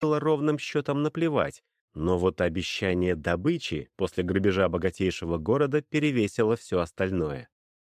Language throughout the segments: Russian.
было ровным счетом наплевать, но вот обещание добычи после грабежа богатейшего города перевесило все остальное.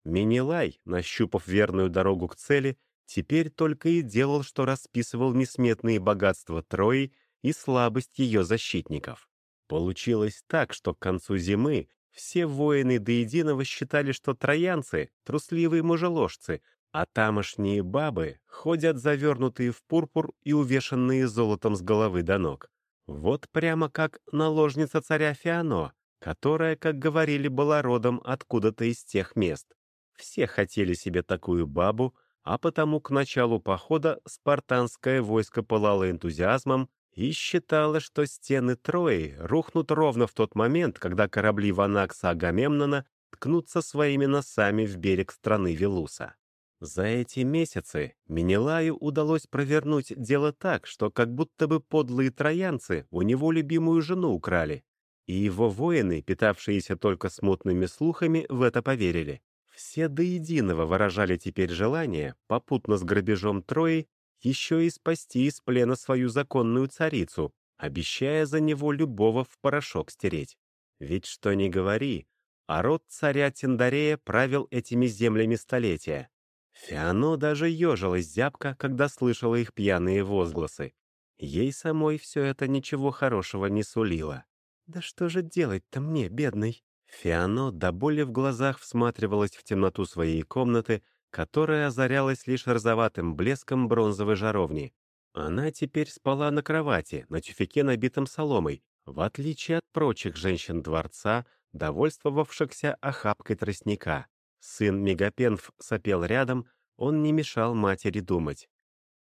Минилай, нащупав верную дорогу к цели, теперь только и делал, что расписывал несметные богатства Трои и слабость ее защитников. Получилось так, что к концу зимы все воины до единого считали, что троянцы — трусливые мужеложцы, а тамошние бабы ходят завернутые в пурпур и увешанные золотом с головы до ног. Вот прямо как наложница царя Фиано, которая, как говорили, была родом откуда-то из тех мест. Все хотели себе такую бабу, а потому к началу похода спартанское войско пылало энтузиазмом и считало, что стены Трои рухнут ровно в тот момент, когда корабли Ванакса Агамемнона ткнутся своими носами в берег страны Велуса. За эти месяцы Менелаю удалось провернуть дело так, что как будто бы подлые троянцы у него любимую жену украли, и его воины, питавшиеся только смутными слухами, в это поверили. Все до единого выражали теперь желание, попутно с грабежом Трои, еще и спасти из плена свою законную царицу, обещая за него любого в порошок стереть. Ведь что ни говори, а род царя Тиндарея правил этими землями столетия. Фиано даже ежилась зябко, когда слышала их пьяные возгласы. Ей самой все это ничего хорошего не сулило. «Да что же делать-то мне, бедный?» Фиано до боли в глазах всматривалась в темноту своей комнаты, которая озарялась лишь розоватым блеском бронзовой жаровни. Она теперь спала на кровати, на тюфяке, набитом соломой, в отличие от прочих женщин дворца, довольствовавшихся охапкой тростника. Сын Мегапенф сопел рядом, он не мешал матери думать.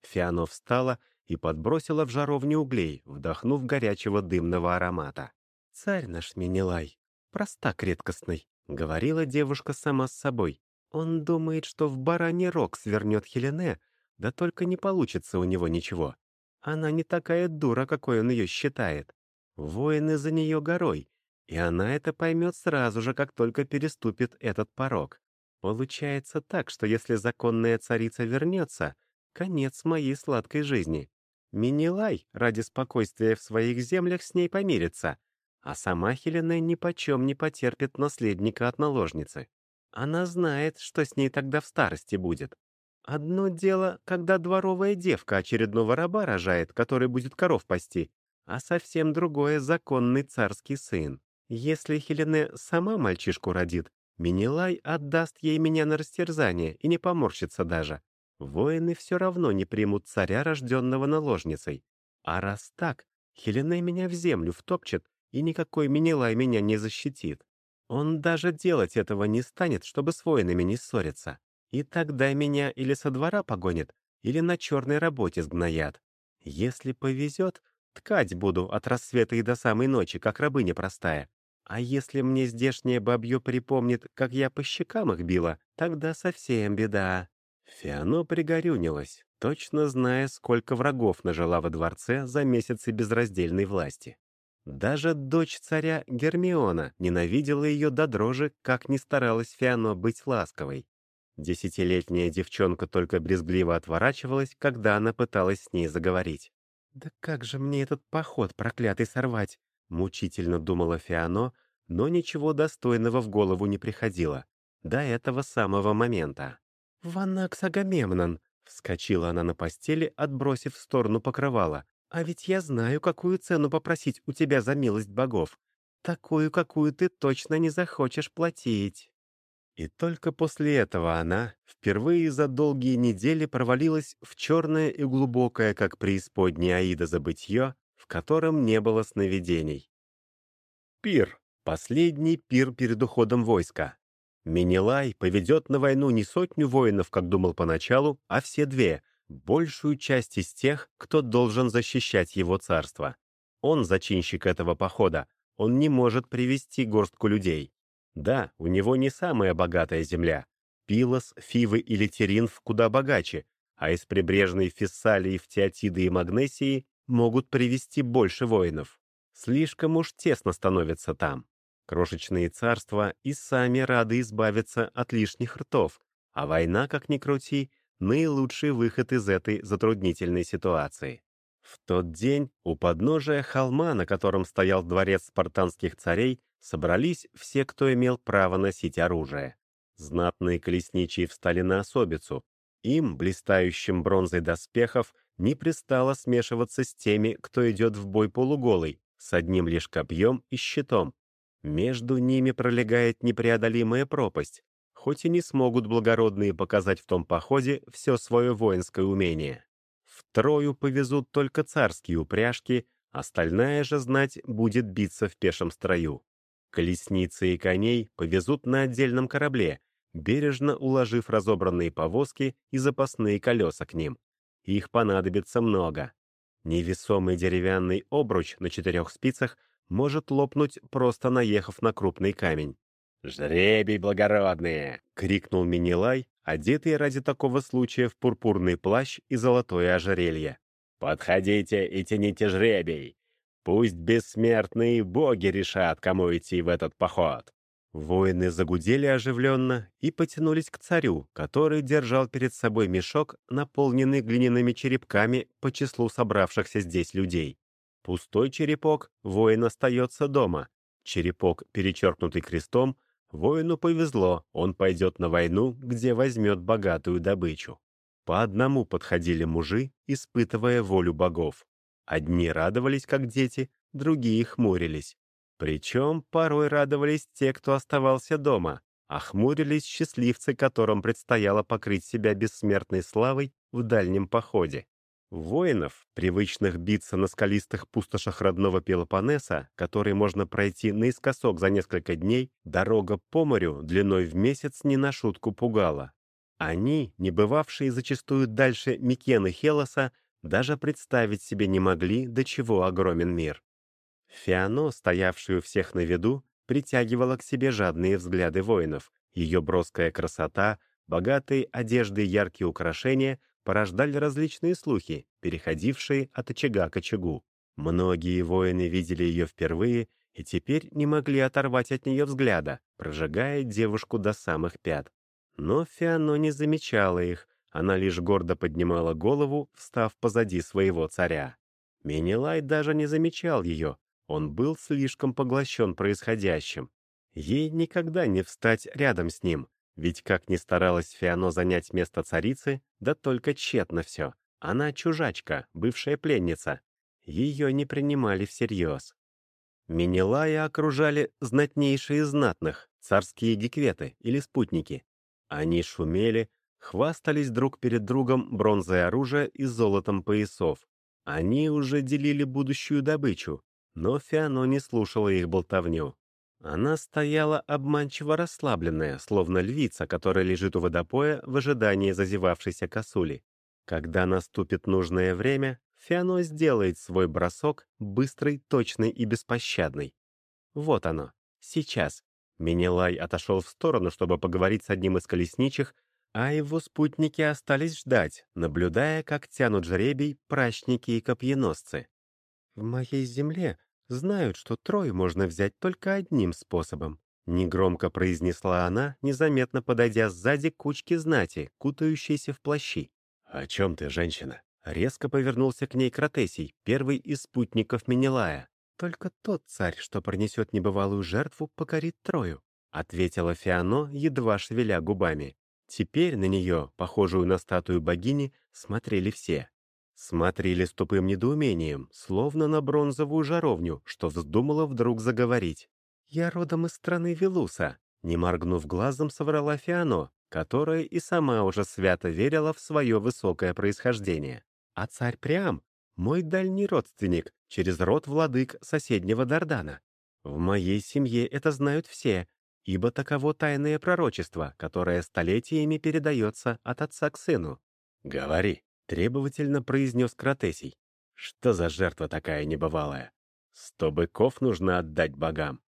Фиано встала и подбросила в жаровню углей, вдохнув горячего дымного аромата. «Царь наш Менелай, простак редкостный», — говорила девушка сама с собой. «Он думает, что в бараний рог свернет Хелене, да только не получится у него ничего. Она не такая дура, какой он ее считает. Воины за нее горой, и она это поймет сразу же, как только переступит этот порог. Получается так, что если законная царица вернется, конец моей сладкой жизни. Минилай ради спокойствия в своих землях с ней помирится, а сама Хелена нипочем не потерпит наследника от наложницы. Она знает, что с ней тогда в старости будет. Одно дело, когда дворовая девка очередного раба рожает, который будет коров пасти, а совсем другое — законный царский сын. Если Хелене сама мальчишку родит, Минилай отдаст ей меня на растерзание и не поморщится даже. Воины все равно не примут царя, рожденного наложницей. А раз так, Хелене меня в землю втопчет и никакой Минилай меня не защитит. Он даже делать этого не станет, чтобы с воинами не ссориться. И тогда меня или со двора погонят, или на черной работе сгноят. Если повезет, ткать буду от рассвета и до самой ночи, как рабыня простая. А если мне здешнее бабье припомнит, как я по щекам их била, тогда совсем беда. Фиано пригорюнилась, точно зная, сколько врагов нажила во дворце за месяцы безраздельной власти. Даже дочь царя Гермиона ненавидела ее до дрожи, как ни старалась Фиано быть ласковой. Десятилетняя девчонка только брезгливо отворачивалась, когда она пыталась с ней заговорить. «Да как же мне этот поход проклятый сорвать?» — мучительно думала Фиано, но ничего достойного в голову не приходило. До этого самого момента. «Ванакс Агамемнон!» — вскочила она на постели, отбросив в сторону покрывала. А ведь я знаю, какую цену попросить у тебя за милость богов. Такую, какую ты точно не захочешь платить». И только после этого она впервые за долгие недели провалилась в черное и глубокое, как преисподняя Аида, забытье, котором не было сновидений. Пир. Последний пир перед уходом войска. Минилай поведет на войну не сотню воинов, как думал поначалу, а все две, большую часть из тех, кто должен защищать его царство. Он зачинщик этого похода, он не может привести горстку людей. Да, у него не самая богатая земля. Пилос, Фивы или Теринф куда богаче, а из прибрежной Фессалии в Теотиды и Магнесии могут привести больше воинов. Слишком уж тесно становится там. Крошечные царства и сами рады избавиться от лишних ртов, а война, как ни крути, наилучший выход из этой затруднительной ситуации. В тот день у подножия холма, на котором стоял дворец спартанских царей, собрались все, кто имел право носить оружие. Знатные колесничие встали на особицу. Им, блистающим бронзой доспехов, не пристало смешиваться с теми, кто идет в бой полуголый, с одним лишь копьем и щитом. Между ними пролегает непреодолимая пропасть, хоть и не смогут благородные показать в том походе все свое воинское умение. В Трою повезут только царские упряжки, остальная же знать будет биться в пешем строю. Колесницы и коней повезут на отдельном корабле, бережно уложив разобранные повозки и запасные колеса к ним. Их понадобится много. Невесомый деревянный обруч на четырех спицах может лопнуть, просто наехав на крупный камень. «Жребий благородные!» — крикнул Минилай, одетый ради такого случая в пурпурный плащ и золотое ожерелье. «Подходите и тяните жребий! Пусть бессмертные боги решат, кому идти в этот поход!» Воины загудели оживленно и потянулись к царю, который держал перед собой мешок, наполненный глиняными черепками по числу собравшихся здесь людей. Пустой черепок, воин остается дома. Черепок, перечеркнутый крестом, воину повезло, он пойдет на войну, где возьмет богатую добычу. По одному подходили мужи, испытывая волю богов. Одни радовались, как дети, другие хмурились. Причем порой радовались те, кто оставался дома, а хмурились счастливцы, которым предстояло покрыть себя бессмертной славой в дальнем походе. Воинов, привычных биться на скалистых пустошах родного Пелопоннеса, которые можно пройти наискосок за несколько дней, дорога по морю длиной в месяц не на шутку пугала. Они, не бывавшие зачастую дальше Микены Хелоса, даже представить себе не могли, до чего огромен мир. Фиано, стоявшую всех на виду, притягивала к себе жадные взгляды воинов. Ее броская красота, богатые одежды и яркие украшения порождали различные слухи, переходившие от очага к очагу. Многие воины видели ее впервые и теперь не могли оторвать от нее взгляда, прожигая девушку до самых пят. Но Фиано не замечала их, она лишь гордо поднимала голову, встав позади своего царя. Менелай даже не замечал ее, он был слишком поглощен происходящим. Ей никогда не встать рядом с ним, ведь как ни старалась Фиано занять место царицы, да только тщетно все. Она чужачка, бывшая пленница. Ее не принимали всерьез. Минилая окружали знатнейшие знатных, царские гекветы или спутники. Они шумели, хвастались друг перед другом бронзой оружия и золотом поясов. Они уже делили будущую добычу, но Фиано не слушала их болтовню. Она стояла обманчиво расслабленная, словно львица, которая лежит у водопоя в ожидании зазевавшейся косули. Когда наступит нужное время, Фиано сделает свой бросок, быстрый, точный и беспощадный. Вот оно, сейчас. Менелай отошел в сторону, чтобы поговорить с одним из колесничих, а его спутники остались ждать, наблюдая, как тянут жребий прачники и копьеносцы. «В моей земле знают, что Трою можно взять только одним способом», — негромко произнесла она, незаметно подойдя сзади к кучке знати, кутающейся в плащи. «О чем ты, женщина?» Резко повернулся к ней Кратесий, первый из спутников Менелая. «Только тот царь, что пронесет небывалую жертву, покорит Трою», — ответила Фиано, едва шевеля губами. Теперь на нее, похожую на статую богини, смотрели все. Смотрели с тупым недоумением, словно на бронзовую жаровню, что вздумала вдруг заговорить. «Я родом из страны Велуса», — не моргнув глазом, соврала Фиано, которая и сама уже свято верила в свое высокое происхождение. «А царь Прям — мой дальний родственник, через род владык соседнего Дардана. В моей семье это знают все, ибо таково тайное пророчество, которое столетиями передается от отца к сыну». «Говори», Требовательно произнес Кратесий. Что за жертва такая небывалая? Сто быков нужно отдать богам.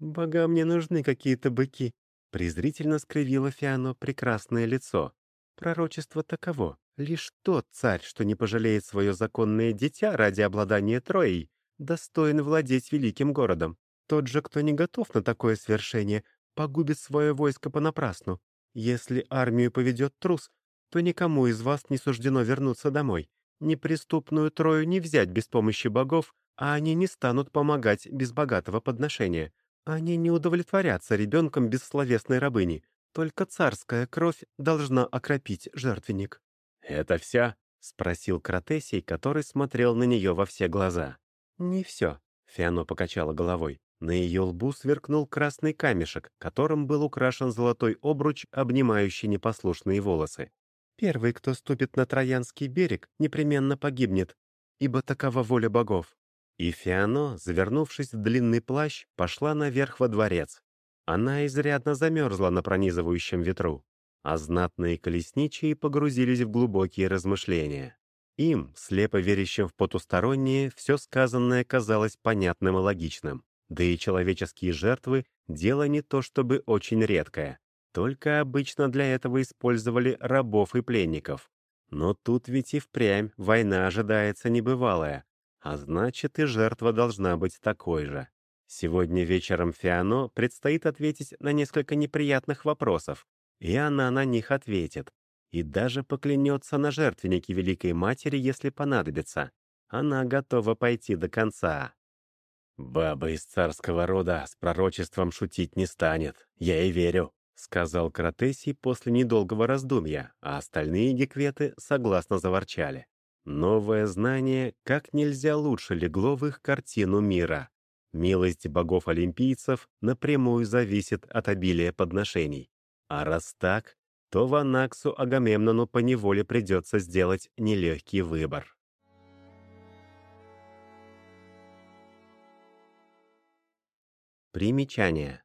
Богам не нужны какие-то быки. Презрительно скривило Фиано прекрасное лицо. Пророчество таково. Лишь тот царь, что не пожалеет свое законное дитя ради обладания Троей, достоин владеть великим городом. Тот же, кто не готов на такое свершение, погубит свое войско понапрасну. Если армию поведет трус, то никому из вас не суждено вернуться домой. Неприступную Трою не взять без помощи богов, а они не станут помогать без богатого подношения. Они не удовлетворятся ребенком без словесной рабыни. Только царская кровь должна окропить жертвенник». «Это вся?» — спросил Кратесий, который смотрел на нее во все глаза. «Не все», — Фиано покачала головой. На ее лбу сверкнул красный камешек, которым был украшен золотой обруч, обнимающий непослушные волосы. «Первый, кто ступит на Троянский берег, непременно погибнет, ибо такова воля богов». И Фиано, завернувшись в длинный плащ, пошла наверх во дворец. Она изрядно замерзла на пронизывающем ветру, а знатные колесничие погрузились в глубокие размышления. Им, слепо верящим в потустороннее, все сказанное казалось понятным и логичным. Да и человеческие жертвы — дело не то чтобы очень редкое. Только обычно для этого использовали рабов и пленников. Но тут ведь и впрямь война ожидается небывалая, а значит и жертва должна быть такой же. Сегодня вечером Фиано предстоит ответить на несколько неприятных вопросов, и она на них ответит. И даже поклянется на жертвеннике Великой Матери, если понадобится. Она готова пойти до конца. «Баба из царского рода с пророчеством шутить не станет, я и верю», — сказал Кратесий после недолгого раздумья, а остальные гекветы согласно заворчали. Новое знание как нельзя лучше легло в их картину мира. Милость богов-олимпийцев напрямую зависит от обилия подношений. А раз так, то Ванаксу Агамемнону поневоле придется сделать нелегкий выбор. Примечание.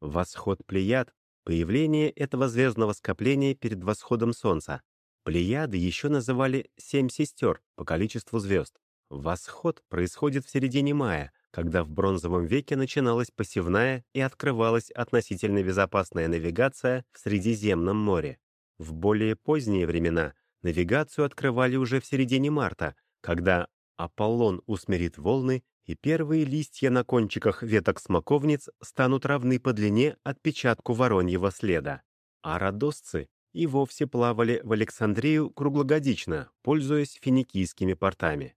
Восход Плеяд — появление этого звездного скопления перед восходом Солнца. Плеяды еще называли «семь сестер» по количеству звезд. Восход происходит в середине мая, когда в бронзовом веке начиналась посевная и открывалась относительно безопасная навигация в Средиземном море. В более поздние времена навигацию открывали уже в середине марта, когда Аполлон усмирит волны и первые листья на кончиках веток смоковниц станут равны по длине отпечатку вороньего следа. А родосцы и вовсе плавали в Александрию круглогодично, пользуясь финикийскими портами.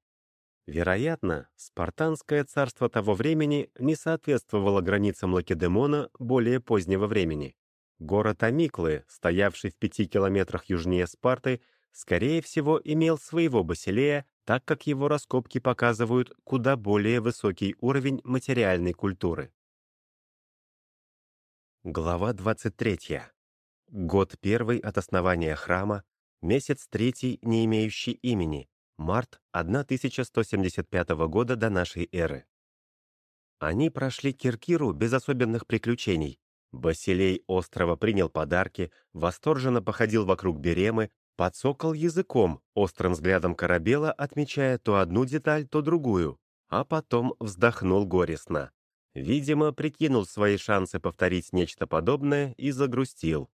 Вероятно, спартанское царство того времени не соответствовало границам Лакедемона более позднего времени. Город Амиклы, стоявший в пяти километрах южнее Спарты, скорее всего, имел своего Басилея, так как его раскопки показывают куда более высокий уровень материальной культуры. Глава 23. Год первый от основания храма, месяц третий, не имеющий имени, март 1175 года до нашей эры. Они прошли Киркиру без особенных приключений, Басилей острова принял подарки, восторженно походил вокруг Беремы, подсокал языком, острым взглядом корабела, отмечая то одну деталь, то другую, а потом вздохнул горестно. Видимо, прикинул свои шансы повторить нечто подобное и загрустил.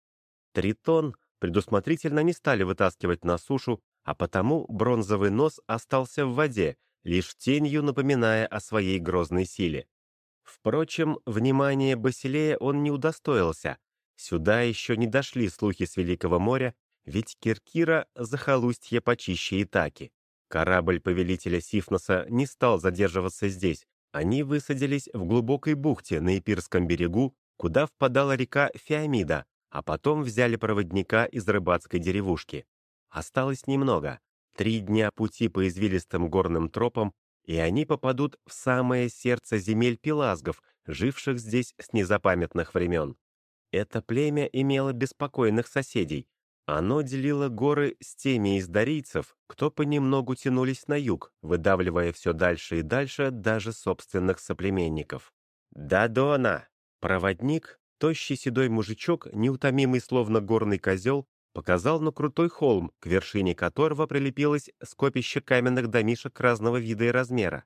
Тритон предусмотрительно не стали вытаскивать на сушу, а потому бронзовый нос остался в воде, лишь тенью напоминая о своей грозной силе. Впрочем, внимания Басилея он не удостоился. Сюда еще не дошли слухи с Великого моря, ведь Киркира — захолустье почище Итаки. Корабль повелителя Сифноса не стал задерживаться здесь. Они высадились в глубокой бухте на Ипирском берегу, куда впадала река Феомида, а потом взяли проводника из рыбацкой деревушки. Осталось немного. Три дня пути по извилистым горным тропам и они попадут в самое сердце земель пелазгов, живших здесь с незапамятных времен. Это племя имело беспокойных соседей. Оно делило горы с теми из дарийцев, кто понемногу тянулись на юг, выдавливая все дальше и дальше даже собственных соплеменников. «Дадона!» Проводник, тощий седой мужичок, неутомимый словно горный козел, показал на крутой холм, к вершине которого прилепилось скопище каменных домишек разного вида и размера.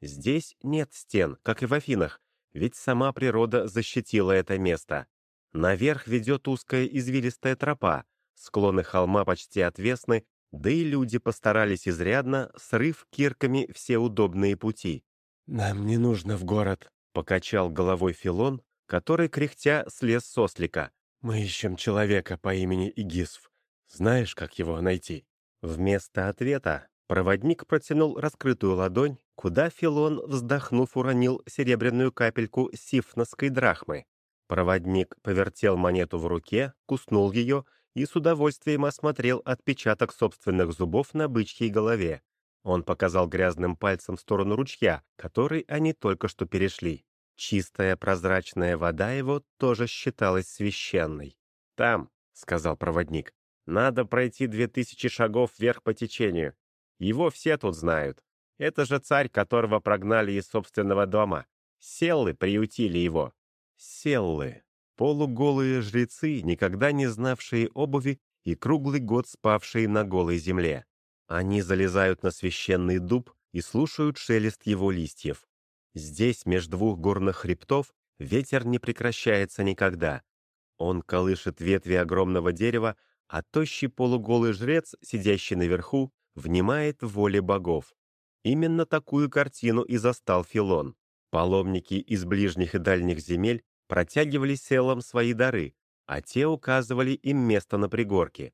Здесь нет стен, как и в Афинах, ведь сама природа защитила это место. Наверх ведет узкая извилистая тропа, склоны холма почти отвесны, да и люди постарались изрядно, срыв кирками все удобные пути. «Нам не нужно в город», — покачал головой Филон, который, кряхтя, слез с ослика. Мы ищем человека по имени Игисф. Знаешь, как его найти?» Вместо ответа Проводник протянул раскрытую ладонь, куда Филон, вздохнув, уронил серебряную капельку сифносской драхмы. Проводник повертел монету в руке, куснул ее и с удовольствием осмотрел отпечаток собственных зубов на бычьей голове. Он показал грязным пальцем в сторону ручья, который они только что перешли. Чистая прозрачная вода его тоже считалась священной. «Там», — сказал проводник, — «надо пройти две тысячи шагов вверх по течению. Его все тут знают. Это же царь, которого прогнали из собственного дома. Селлы приютили его. Селлы. Полуголые жрецы, никогда не знавшие обуви и круглый год спавшие на голой земле. Они залезают на священный дуб и слушают шелест его листьев. Здесь, между двух горных хребтов, ветер не прекращается никогда. Он колышет ветви огромного дерева, а тощий полуголый жрец, сидящий наверху, внимает воле богов. Именно такую картину и застал Филон. Паломники из ближних и дальних земель протягивали селам свои дары, а те указывали им место на пригорке.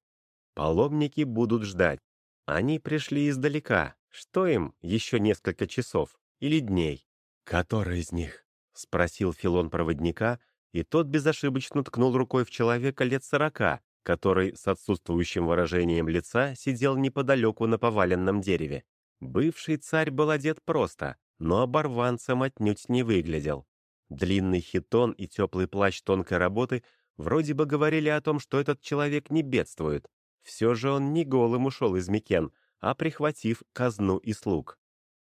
Паломники будут ждать. Они пришли издалека. Что им еще несколько часов или дней? «Который из них?» — спросил Филон проводника, и тот безошибочно ткнул рукой в человека лет сорока, который с отсутствующим выражением лица сидел неподалеку на поваленном дереве. Бывший царь был одет просто, но оборванцем отнюдь не выглядел. Длинный хитон и теплый плащ тонкой работы вроде бы говорили о том, что этот человек не бедствует. Все же он не голым ушел из Микен, а прихватив казну и слуг.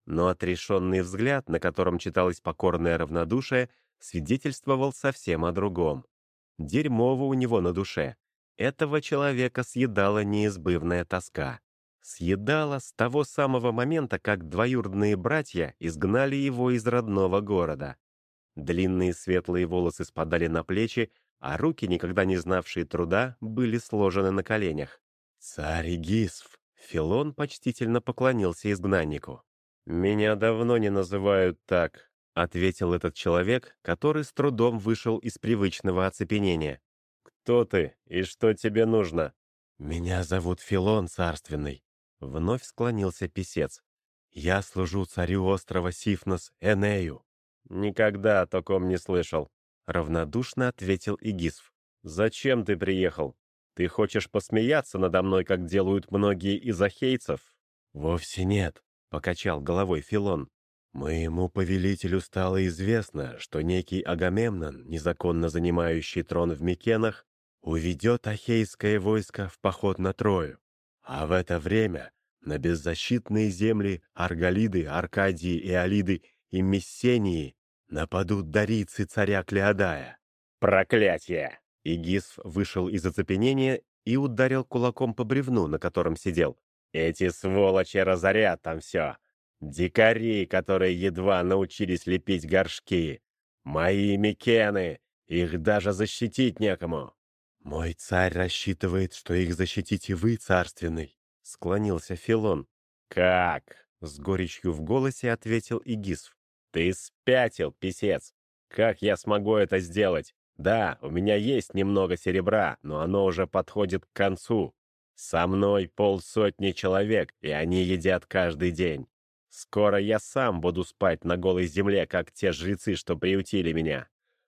Но отрешенный взгляд, на котором читалось покорное равнодушие, свидетельствовал совсем о другом. Дерьмово у него на душе. Этого человека съедала неизбывная тоска. Съедала с того самого момента, как двоюродные братья изгнали его из родного города. Длинные светлые волосы спадали на плечи, а руки, никогда не знавшие труда, были сложены на коленях. «Царь Гисф!» Филон почтительно поклонился изгнаннику. «Меня давно не называют так», — ответил этот человек, который с трудом вышел из привычного оцепенения. «Кто ты и что тебе нужно?» «Меня зовут Филон Царственный», — вновь склонился писец. «Я служу царю острова Сифнос Энею». «Никогда о таком не слышал», — равнодушно ответил Игисф. «Зачем ты приехал? Ты хочешь посмеяться надо мной, как делают многие из ахейцев?» «Вовсе нет», — покачал головой Филон. «Моему повелителю стало известно, что некий Агамемнон, незаконно занимающий трон в Микенах, уведет ахейское войско в поход на Трою. А в это время на беззащитные земли Арголиды, Аркадии и Алиды и Мессении нападут дарицы царя Клеодая. «Проклятие!» Игисф вышел из оцепенения и ударил кулаком по бревну, на котором сидел. «Эти сволочи разорят там все. Дикари, которые едва научились лепить горшки. Мои микены, их даже защитить некому. «Мой царь рассчитывает, что их защитите вы, царственный», — склонился Филон. «Как?» — с горечью в голосе ответил Игисф. «Ты спятил, писец! Как я смогу это сделать? Да, у меня есть немного серебра, но оно уже подходит к концу. Со мной полсотни человек, и они едят каждый день. Скоро я сам буду спать на голой земле, как те жрецы, что приютили меня».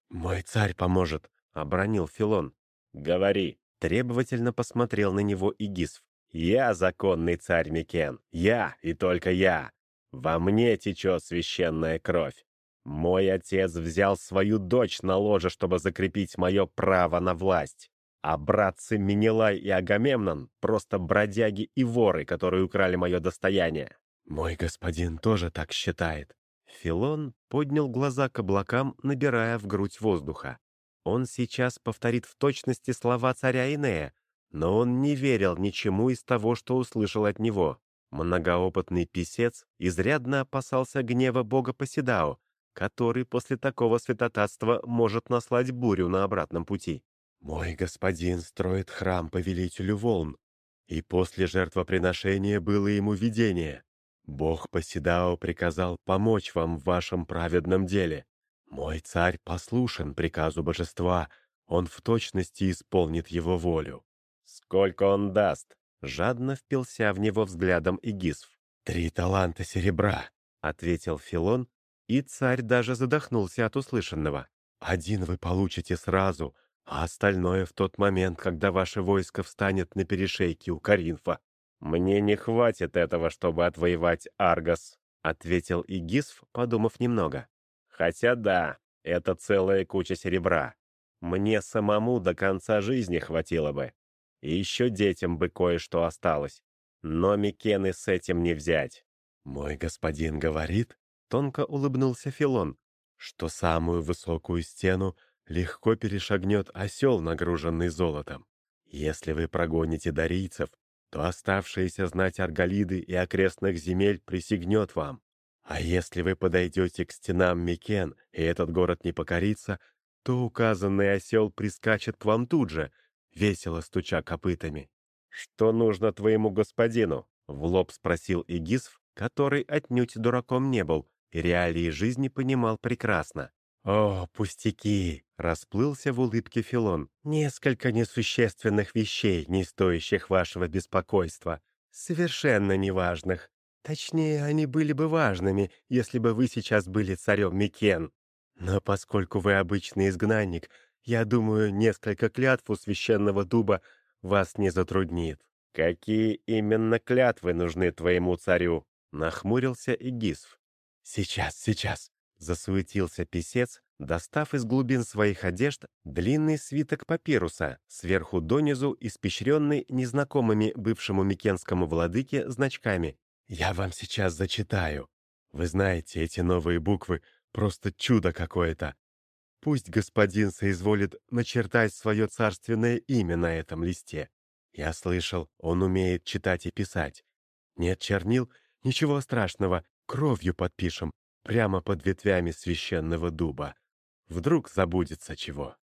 «Мой царь поможет», — обронил Филон. «Говори!» — требовательно посмотрел на него Игисф. «Я законный царь Микен. Я и только я. Во мне течет священная кровь. Мой отец взял свою дочь на ложе, чтобы закрепить мое право на власть. А братцы Минилай и Агамемнон — просто бродяги и воры, которые украли мое достояние. Мой господин тоже так считает. Филон поднял глаза к облакам, набирая в грудь воздуха. Он сейчас повторит в точности слова царя Инея, но он не верил ничему из того, что услышал от него. Многоопытный писец изрядно опасался гнева бога Поседао, который после такого святотатства может наслать бурю на обратном пути. «Мой господин строит храм повелителю волн, и после жертвоприношения было ему видение. Бог Поседао приказал помочь вам в вашем праведном деле. Мой царь послушен приказу божества, он в точности исполнит его волю. Сколько он даст? Жадно впился в него взглядом Игисф. «Три таланта серебра», — ответил Филон, и царь даже задохнулся от услышанного. «Один вы получите сразу, а остальное в тот момент, когда ваше войско встанет на перешейке у Каринфа». «Мне не хватит этого, чтобы отвоевать Аргос», — ответил Игисф, подумав немного. «Хотя да, это целая куча серебра. Мне самому до конца жизни хватило бы. И еще детям бы кое-что осталось. Но Микены с этим не взять». «Мой господин говорит», — тонко улыбнулся Филон, «что самую высокую стену легко перешагнет осел, нагруженный золотом. Если вы прогоните дарийцев, то оставшаяся знать Арголиды и окрестных земель присягнет вам. А если вы подойдете к стенам Микен, и этот город не покорится, то указанный осел прискачет к вам тут же, весело стуча копытами. «Что нужно твоему господину?» — в лоб спросил Игисф, который отнюдь дураком не был и реалии жизни понимал прекрасно. «О, пустяки!» — расплылся в улыбке Филон. «Несколько несущественных вещей, не стоящих вашего беспокойства. Совершенно неважных. Точнее, они были бы важными, если бы вы сейчас были царем Микен. Но поскольку вы обычный изгнанник, я думаю, несколько клятв у священного дуба вас не затруднит». «Какие именно клятвы нужны твоему царю?» — нахмурился Игисф. «Сейчас, сейчас!» — засуетился писец, достав из глубин своих одежд длинный свиток папируса, сверху донизу испещренный незнакомыми бывшему микенскому владыке значками. «Я вам сейчас зачитаю. Вы знаете, эти новые буквы — просто чудо какое-то. Пусть господин соизволит начертать свое царственное имя на этом листе. Я слышал, он умеет читать и писать. Нет чернил? Ничего страшного, кровью подпишем, прямо под ветвями священного дуба. Вдруг забудется чего.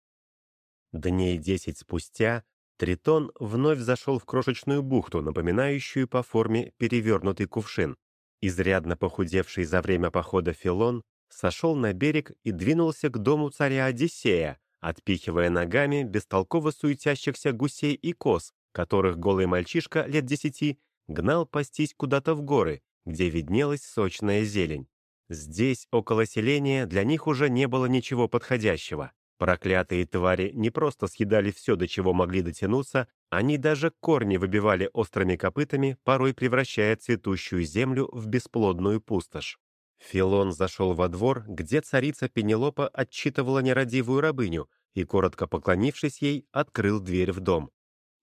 Дней десять спустя Тритон вновь зашел в крошечную бухту, напоминающую по форме перевернутый кувшин. Изрядно похудевший за время похода Филон сошел на берег и двинулся к дому царя Одиссея, отпихивая ногами бестолково суетящихся гусей и коз, которых голый мальчишка лет десяти гнал пастись куда-то в горы, где виднелась сочная зелень. Здесь, около селения, для них уже не было ничего подходящего. Проклятые твари не просто съедали все, до чего могли дотянуться, они даже корни выбивали острыми копытами, порой превращая цветущую землю в бесплодную пустошь. Филон зашел во двор, где царица Пенелопа отчитывала нерадивую рабыню и, коротко поклонившись ей, открыл дверь в дом.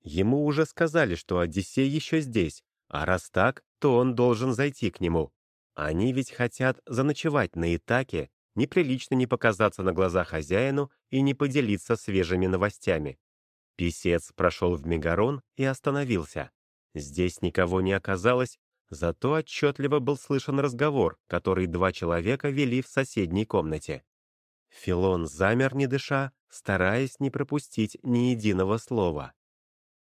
Ему уже сказали, что Одиссей еще здесь, а раз так, то он должен зайти к нему. Они ведь хотят заночевать на Итаке, неприлично не показаться на глаза хозяину и не поделиться свежими новостями. Писец прошел в Мегарон и остановился. Здесь никого не оказалось, Зато отчетливо был слышен разговор, который два человека вели в соседней комнате. Филон замер, не дыша, стараясь не пропустить ни единого слова.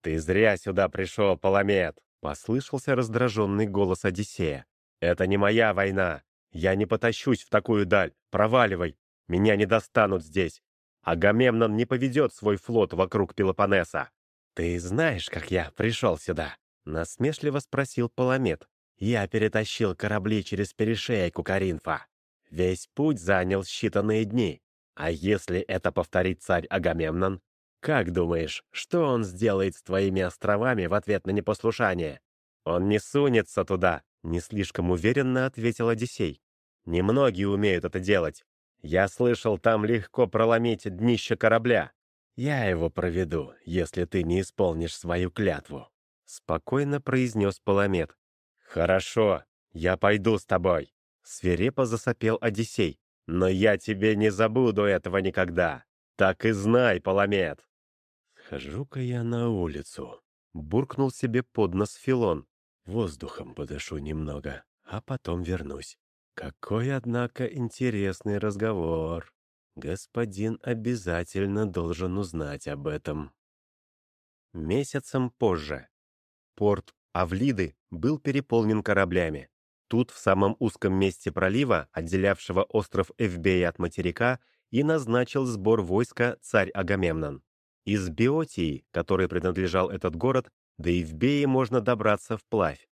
«Ты зря сюда пришел, Паламет!» — послышался раздраженный голос Одиссея. «Это не моя война! Я не потащусь в такую даль! Проваливай! Меня не достанут здесь! Агамемнон не поведет свой флот вокруг Пелопоннеса!» «Ты знаешь, как я пришел сюда?» — насмешливо спросил Паламет. «Я перетащил корабли через перешейку Каринфа. Весь путь занял считанные дни. А если это повторит царь Агамемнон? Как думаешь, что он сделает с твоими островами в ответ на непослушание? Он не сунется туда, не слишком уверенно ответил Одиссей. Немногие умеют это делать. Я слышал, там легко проломить днище корабля. Я его проведу, если ты не исполнишь свою клятву спокойно произнес Паламет. «Хорошо, я пойду с тобой», — свирепо засопел Одиссей. «Но я тебе не забуду этого никогда. Так и знай, Паламет». «Схожу-ка я на улицу», — буркнул себе под нос Филон. «Воздухом подышу немного, а потом вернусь. Какой, однако, интересный разговор. Господин обязательно должен узнать об этом». Месяцем позже. Порт Авлиды был переполнен кораблями. Тут, в самом узком месте пролива, отделявшего остров Эвбея от материка, и назначил сбор войска царь Агамемнон. Из Биотии, которой принадлежал этот город, до Эвбеи можно добраться вплавь.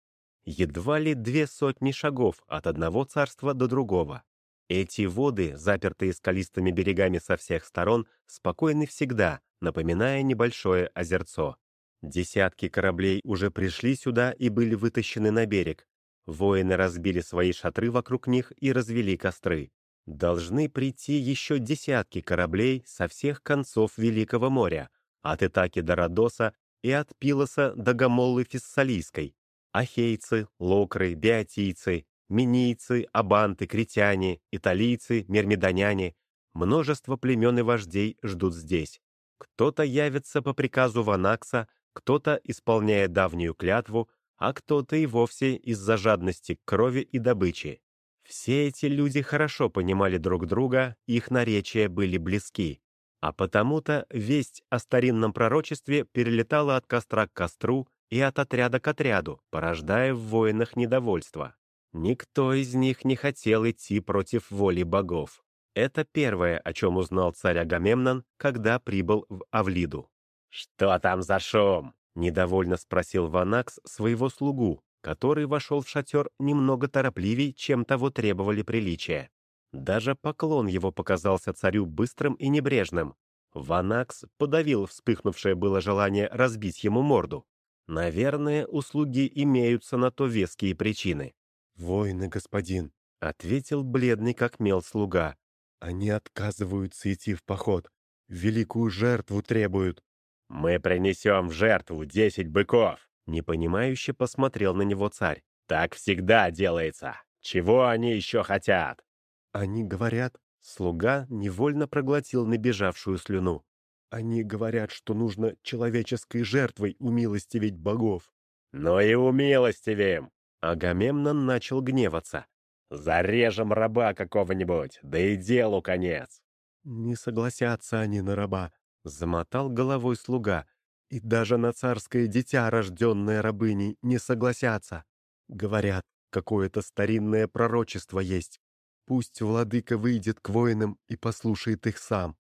едва ли две сотни шагов от одного царства до другого. Эти воды, запертые скалистыми берегами со всех сторон, спокойны всегда, напоминая небольшое озерцо. Десятки кораблей уже пришли сюда и были вытащены на берег. Воины разбили свои шатры вокруг них и развели костры. Должны прийти еще десятки кораблей со всех концов Великого моря, от Итаки до Родоса и от Пилоса до Гамоллы Фессалийской. Ахейцы, локры, биотийцы, минийцы, абанты, критяне, италийцы, мирмидоняне. Множество племен и вождей ждут здесь. Кто-то явится по приказу Ванакса, кто-то исполняя давнюю клятву, а кто-то и вовсе из-за жадности к крови и добычи. Все эти люди хорошо понимали друг друга, их наречия были близки. А потому-то весть о старинном пророчестве перелетала от костра к костру и от отряда к отряду, порождая в воинах недовольство. Никто из них не хотел идти против воли богов. Это первое, о чем узнал царь Агамемнон, когда прибыл в Авлиду. «Что там за шум?» — недовольно спросил Ванакс своего слугу, который вошел в шатер немного торопливей, чем того требовали приличия. Даже поклон его показался царю быстрым и небрежным. Ванакс подавил вспыхнувшее было желание разбить ему морду. Наверное, у слуги имеются на то веские причины. «Воины, господин», — ответил бледный как мел слуга. Они отказываются идти в поход. Великую жертву требуют. «Мы принесем в жертву десять быков!» Непонимающе посмотрел на него царь. «Так всегда делается! Чего они еще хотят?» «Они говорят...» Слуга невольно проглотил набежавшую слюну. «Они говорят, что нужно человеческой жертвой умилостивить богов». «Ну и умилостивим!» Агамемнон начал гневаться. Зарежем раба какого-нибудь, да и делу конец. Не согласятся они на раба, замотал головой слуга. И даже на царское дитя, рожденное рабыней, не согласятся. Говорят, какое-то старинное пророчество есть. Пусть владыка выйдет к воинам и послушает их сам.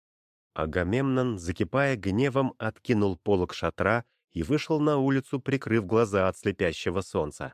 Агамемнон, закипая гневом, откинул полог шатра и вышел на улицу, прикрыв глаза от слепящего солнца.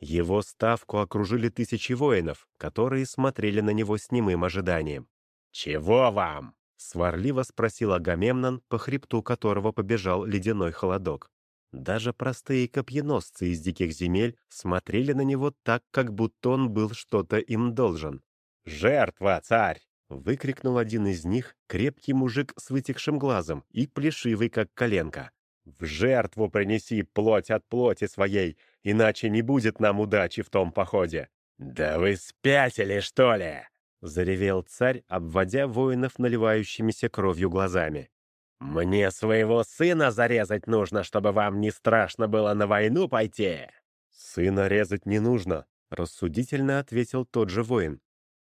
Его ставку окружили тысячи воинов, которые смотрели на него с немым ожиданием. «Чего вам?» — сварливо спросил Агамемнон, по хребту которого побежал ледяной холодок. Даже простые копьеносцы из диких земель смотрели на него так, как будто он был что-то им должен. «Жертва, царь!» — выкрикнул один из них, крепкий мужик с вытекшим глазом и плешивый, как коленка. «В жертву принеси плоть от плоти своей иначе не будет нам удачи в том походе». «Да вы спятили, что ли?» — заревел царь, обводя воинов наливающимися кровью глазами. «Мне своего сына зарезать нужно, чтобы вам не страшно было на войну пойти!» «Сына резать не нужно», — рассудительно ответил тот же воин.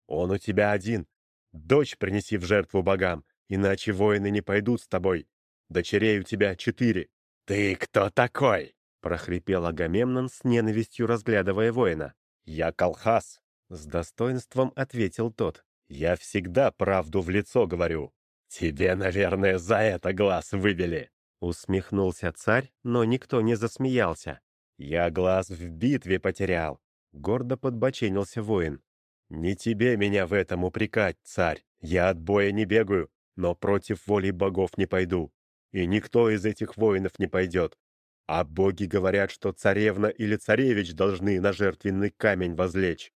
«Он у тебя один. Дочь принеси в жертву богам, иначе воины не пойдут с тобой. Дочерей у тебя четыре». «Ты кто такой?» прохрипел Агамемнон с ненавистью, разглядывая воина. «Я Колхас», — с достоинством ответил тот. «Я всегда правду в лицо говорю. Тебе, наверное, за это глаз выбили». Усмехнулся царь, но никто не засмеялся. «Я глаз в битве потерял», — гордо подбоченился воин. «Не тебе меня в этом упрекать, царь. Я от боя не бегаю, но против воли богов не пойду. И никто из этих воинов не пойдет. А боги говорят, что царевна или царевич должны на жертвенный камень возлечь.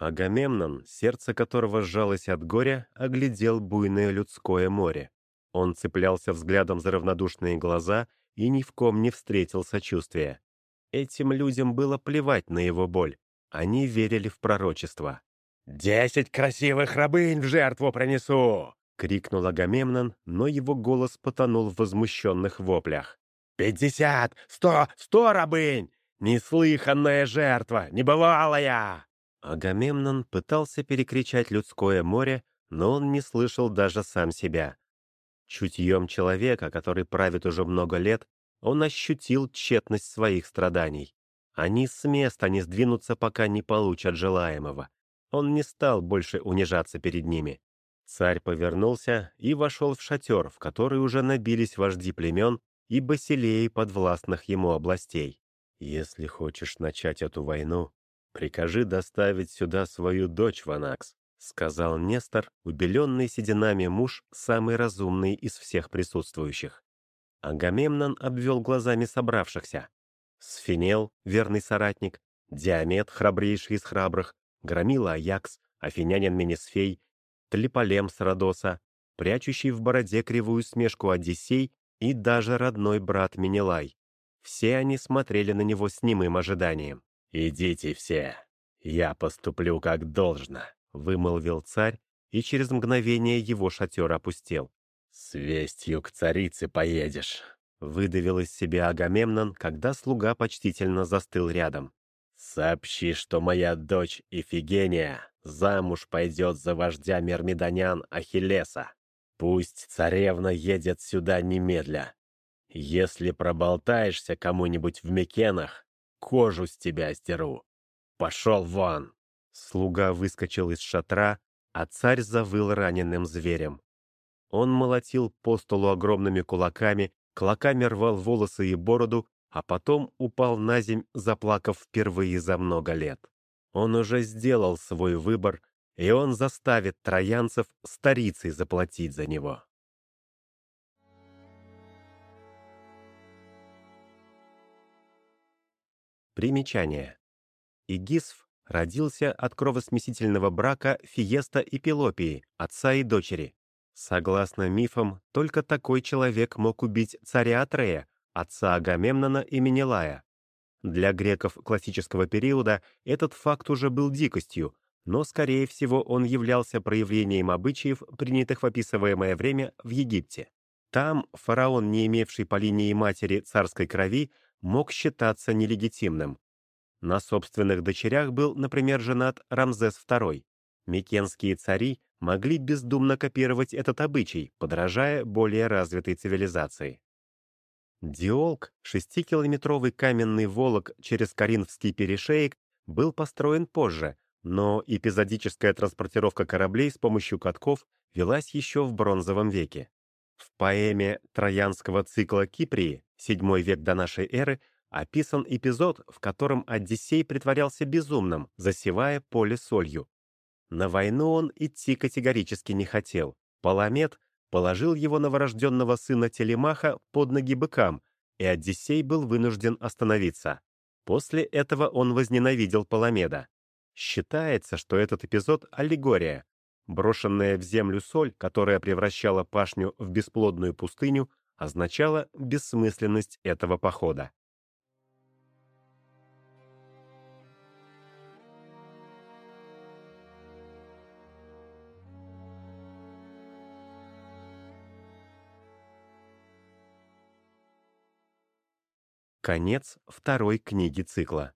Агамемнон, сердце которого сжалось от горя, оглядел буйное людское море. Он цеплялся взглядом за равнодушные глаза и ни в ком не встретил сочувствия. Этим людям было плевать на его боль. Они верили в пророчество. «Десять красивых рабынь в жертву принесу!» — крикнул Агамемнон, но его голос потонул в возмущенных воплях. «Пятьдесят! Сто! Сто рабынь! Неслыханная жертва! Небывалая!» Агамемнон пытался перекричать людское море, но он не слышал даже сам себя. Чутьем человека, который правит уже много лет, он ощутил тщетность своих страданий. Они с места не сдвинутся, пока не получат желаемого. Он не стал больше унижаться перед ними. Царь повернулся и вошел в шатер, в который уже набились вожди племен и басилеи подвластных ему областей. «Если хочешь начать эту войну, прикажи доставить сюда свою дочь, Ванакс», сказал Нестор, убеленный сединами муж, самый разумный из всех присутствующих. Агамемнон обвел глазами собравшихся. Сфинел, верный соратник, Диамет, храбрейший из храбрых, Громила Аякс, Афинянин Менесфей, Тлеполем с Родоса, прячущий в бороде кривую смешку Одиссей и даже родной брат Менелай. Все они смотрели на него с немым ожиданием. «Идите все, я поступлю как должно», — вымолвил царь, и через мгновение его шатер опустел. «С вестью к царице поедешь», — выдавил из себя Агамемнон, когда слуга почтительно застыл рядом. «Сообщи, что моя дочь Ифигения замуж пойдет за вождя Мермидонян Ахиллеса. Пусть царевна едет сюда немедля. Если проболтаешься кому-нибудь в Микенах, кожу с тебя сдеру. Пошел вон!» Слуга выскочил из шатра, а царь завыл раненым зверем. Он молотил по столу огромными кулаками, клоками рвал волосы и бороду, а потом упал на земь, заплакав впервые за много лет. Он уже сделал свой выбор, и он заставит троянцев старицей заплатить за него. Примечание. Игисф родился от кровосмесительного брака Фиеста и Пелопии, отца и дочери. Согласно мифам, только такой человек мог убить царя Атрея, отца Агамемнона и Менелая. Для греков классического периода этот факт уже был дикостью, но, скорее всего, он являлся проявлением обычаев, принятых в описываемое время в Египте. Там фараон, не имевший по линии матери царской крови, мог считаться нелегитимным. На собственных дочерях был, например, женат Рамзес II. Микенские цари могли бездумно копировать этот обычай, подражая более развитой цивилизации. Диолк, шестикилометровый каменный волок через Каринфский перешеек, был построен позже, но эпизодическая транспортировка кораблей с помощью катков велась еще в бронзовом веке. В поэме троянского цикла Киприи, VII век до нашей эры, описан эпизод, в котором Одиссей притворялся безумным, засевая поле солью. На войну он идти категорически не хотел. Паламет положил его новорожденного сына Телемаха под ноги быкам, и Одиссей был вынужден остановиться. После этого он возненавидел Паламеда. Считается, что этот эпизод — аллегория. Брошенная в землю соль, которая превращала пашню в бесплодную пустыню, означала бессмысленность этого похода. Конец второй книги цикла.